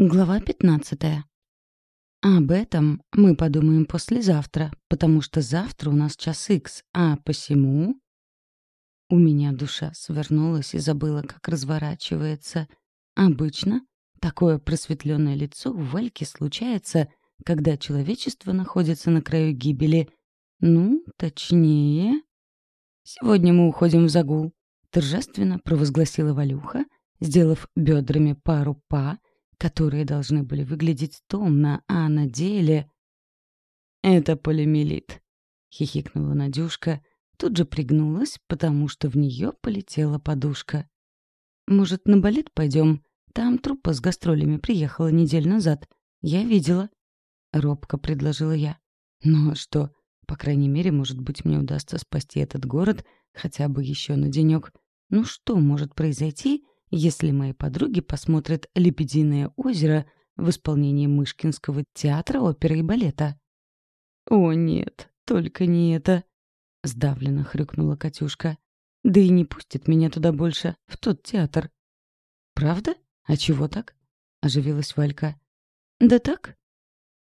Глава 15. Об этом мы подумаем послезавтра, потому что завтра у нас час икс, а посему... У меня душа свернулась и забыла, как разворачивается. Обычно такое просветленное лицо у Вальки случается, когда человечество находится на краю гибели. Ну, точнее... «Сегодня мы уходим в загул», — торжественно провозгласила Валюха, сделав бедрами пару па — которые должны были выглядеть томно, а на деле... «Это полимелит», — хихикнула Надюшка, тут же пригнулась, потому что в нее полетела подушка. «Может, на балет пойдем? Там труппа с гастролями приехала неделю назад. Я видела». Робко предложила я. «Ну а что? По крайней мере, может быть, мне удастся спасти этот город хотя бы еще на денек. Ну что может произойти, — если мои подруги посмотрят «Лебединое озеро» в исполнении Мышкинского театра оперы и балета. «О нет, только не это!» — сдавленно хрюкнула Катюшка. «Да и не пустит меня туда больше, в тот театр». «Правда? А чего так?» — оживилась Валька. «Да так».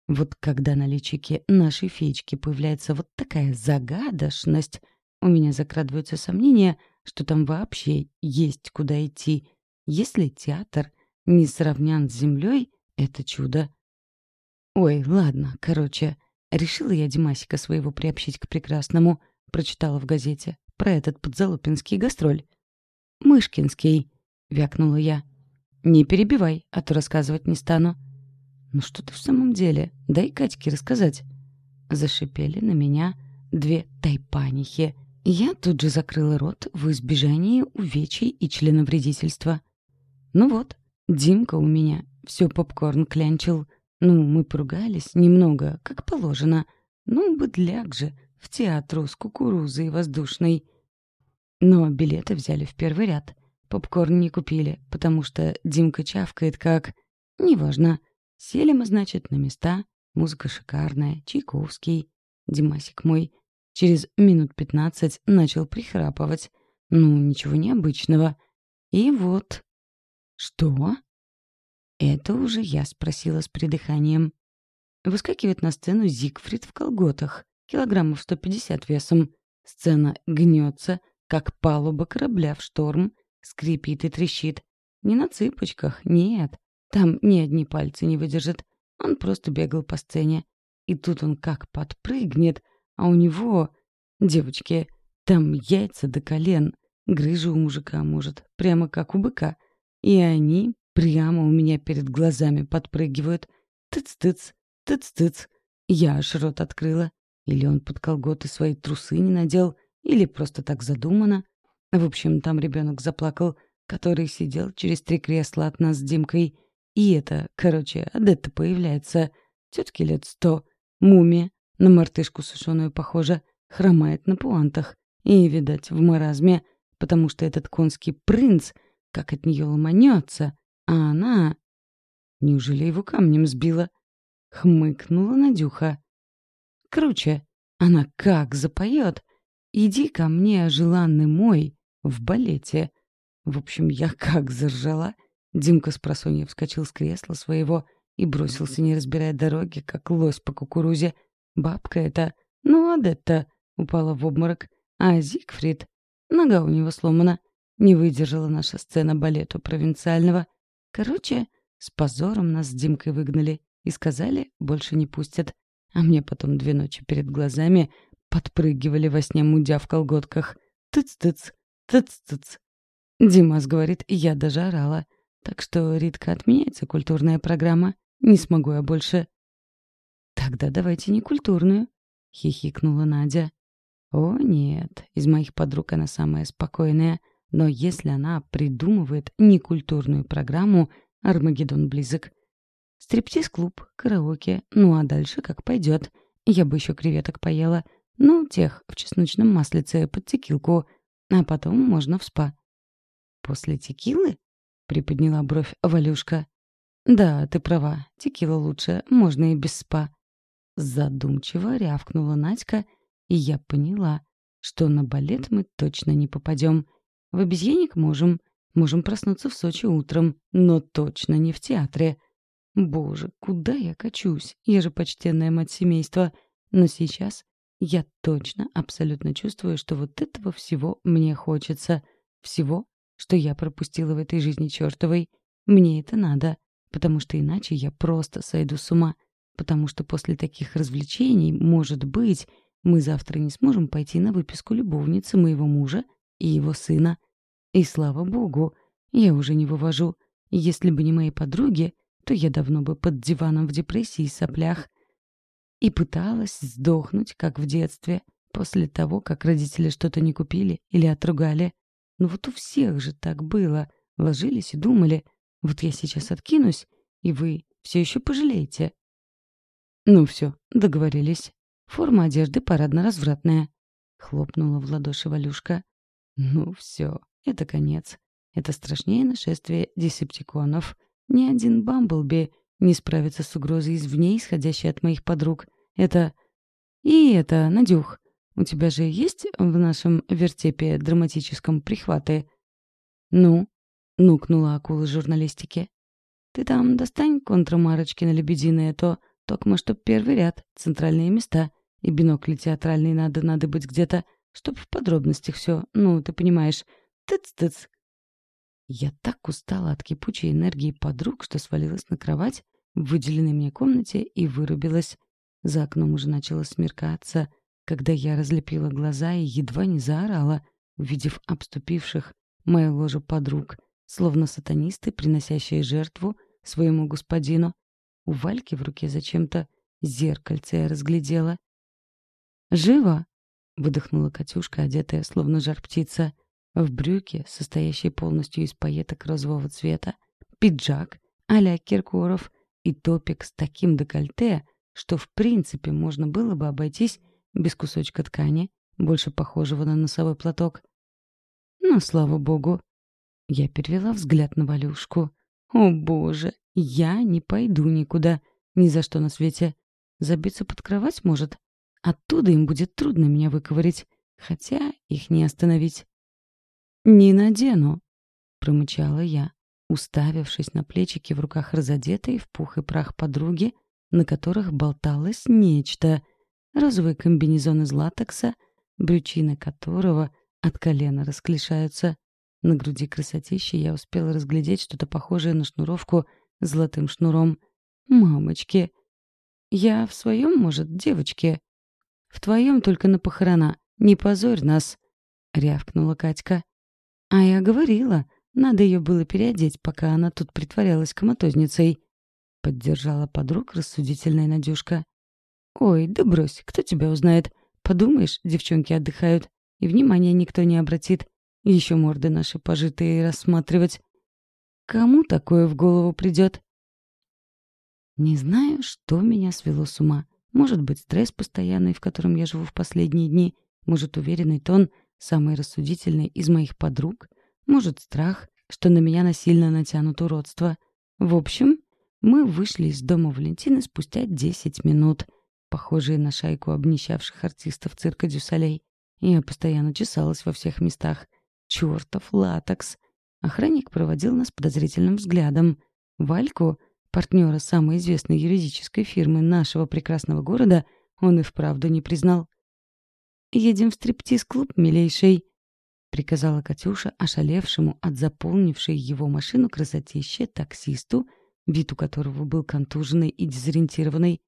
Вот когда на личике нашей феечки появляется вот такая загадочность, у меня закрадываются сомнения, что там вообще есть куда идти, если театр не сравнян с землей, это чудо. Ой, ладно, короче, решила я Димасика своего приобщить к прекрасному. Прочитала в газете про этот подзалупинский гастроль. «Мышкинский», — вякнула я. «Не перебивай, а то рассказывать не стану». «Ну что ты в самом деле? Дай Катьке рассказать». Зашипели на меня две тайпанихи. Я тут же закрыла рот в избежании увечий и членовредительства. Ну вот, Димка у меня все попкорн клянчил. Ну, мы поругались немного, как положено. Ну, быдляк же, в театру с кукурузой воздушной. Но билеты взяли в первый ряд. Попкорн не купили, потому что Димка чавкает как... Неважно. Сели мы, значит, на места. Музыка шикарная, Чайковский. Димасик мой через минут пятнадцать начал прихрапывать. Ну, ничего необычного. И вот «Что?» Это уже я спросила с придыханием. Выскакивает на сцену Зигфрид в колготах, килограммов 150 весом. Сцена гнется, как палуба корабля в шторм, скрипит и трещит. Не на цыпочках, нет. Там ни одни пальцы не выдержит. Он просто бегал по сцене. И тут он как подпрыгнет, а у него... Девочки, там яйца до колен. Грыжа у мужика, может, прямо как у быка. И они прямо у меня перед глазами подпрыгивают. Тыц-тыц, тыц-тыц. Я аж рот открыла. Или он под колготы свои трусы не надел, или просто так задумано. В общем, там ребенок заплакал, который сидел через три кресла от нас с Димкой. И это, короче, от это появляется. Тетки лет сто. Мумия. На мартышку сушеную похожа. Хромает на пуантах. И, видать, в маразме, потому что этот конский принц — как от нее ломанется, а она... Неужели его камнем сбила? Хмыкнула Надюха. Круче, она как запоет. Иди ко мне, желанный мой, в балете. В общем, я как заржала. Димка с просонья вскочил с кресла своего и бросился, не разбирая дороги, как лось по кукурузе. Бабка эта, ну, Адетта, упала в обморок, а Зигфрид, нога у него сломана — не выдержала наша сцена балету провинциального. Короче, с позором нас с Димкой выгнали и сказали, больше не пустят. А мне потом две ночи перед глазами подпрыгивали во сне мудя в колготках. Тыц-тыц, тыц-тыц. Димас говорит, я даже орала. Так что, Ритка, отменяется культурная программа. Не смогу я больше. Тогда давайте не культурную, хихикнула Надя. О, нет, из моих подруг она самая спокойная — но если она придумывает некультурную программу, Армагеддон близок. Стриптиз-клуб, караоке, ну а дальше как пойдет. Я бы еще креветок поела, ну, тех в чесночном маслице под текилку, а потом можно в спа. «После текилы?» — приподняла бровь Валюшка. «Да, ты права, текила лучше, можно и без спа». Задумчиво рявкнула Надька, и я поняла, что на балет мы точно не попадем — в обезьянник можем. Можем проснуться в Сочи утром, но точно не в театре. Боже, куда я качусь? Я же почтенная мать семейства. Но сейчас я точно абсолютно чувствую, что вот этого всего мне хочется. Всего, что я пропустила в этой жизни чертовой. Мне это надо, потому что иначе я просто сойду с ума. Потому что после таких развлечений, может быть, мы завтра не сможем пойти на выписку любовницы моего мужа и его сына. И слава богу, я уже не вывожу. Если бы не мои подруги, то я давно бы под диваном в депрессии и соплях. И пыталась сдохнуть, как в детстве, после того, как родители что-то не купили или отругали. Но вот у всех же так было. Ложились и думали, вот я сейчас откинусь, и вы все еще пожалеете. Ну все, договорились. Форма одежды парадно-развратная. Хлопнула в ладоши Валюшка. Ну все, это конец. Это страшнее нашествие десептиконов. Ни один Бамблби не справится с угрозой извне, исходящей от моих подруг. Это... И это, Надюх, у тебя же есть в нашем вертепе драматическом прихваты? Ну? Нукнула акула журналистики. Ты там достань контрамарочки на лебединое, то токмо чтоб первый ряд, центральные места. И бинокли театральный надо надо быть где-то. Чтобы в подробностях все, ну, ты понимаешь, тыц-тыц. Я так устала от кипучей энергии подруг, что свалилась на кровать в выделенной мне комнате и вырубилась. За окном уже начало смеркаться, когда я разлепила глаза и едва не заорала, увидев обступивших мою ложу подруг, словно сатанисты, приносящие жертву своему господину. У Вальки в руке зачем-то зеркальце я разглядела. «Живо!» — выдохнула Катюшка, одетая, словно жар-птица, в брюки, состоящие полностью из пайеток розового цвета, пиджак а-ля Киркоров и топик с таким декольте, что в принципе можно было бы обойтись без кусочка ткани, больше похожего на носовой платок. Но, слава богу, я перевела взгляд на Валюшку. О боже, я не пойду никуда, ни за что на свете. Забиться под кровать может, Оттуда им будет трудно меня выковырять, хотя их не остановить. «Не надену», — промычала я, уставившись на плечики в руках разодетой в пух и прах подруги, на которых болталось нечто — розовый комбинезон из латекса, брючина которого от колена расклешаются. На груди красотища я успела разглядеть что-то похожее на шнуровку золотым шнуром. «Мамочки!» «Я в своем, может, девочке?» В твоем только на похорона. Не позорь нас!» — рявкнула Катька. «А я говорила, надо ее было переодеть, пока она тут притворялась коматозницей», — поддержала подруг рассудительная Надюшка. «Ой, да брось, кто тебя узнает? Подумаешь, девчонки отдыхают, и внимания никто не обратит. Еще морды наши пожитые рассматривать. Кому такое в голову придет?» Не знаю, что меня свело с ума. Может быть, стресс постоянный, в котором я живу в последние дни. Может, уверенный тон, самый рассудительный из моих подруг. Может, страх, что на меня насильно натянут уродство. В общем, мы вышли из дома Валентины спустя 10 минут, похожие на шайку обнищавших артистов цирка Дюсалей. Я постоянно чесалась во всех местах. Чёртов латекс! Охранник проводил нас подозрительным взглядом. Вальку — партнера самой известной юридической фирмы нашего прекрасного города, он и вправду не признал. «Едем в стриптиз-клуб, милейший», — приказала Катюша ошалевшему от заполнившей его машину красотище таксисту, вид у которого был контуженный и дезориентированный.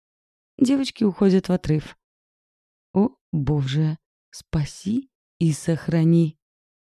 Девочки уходят в отрыв. «О, Боже, спаси и сохрани!»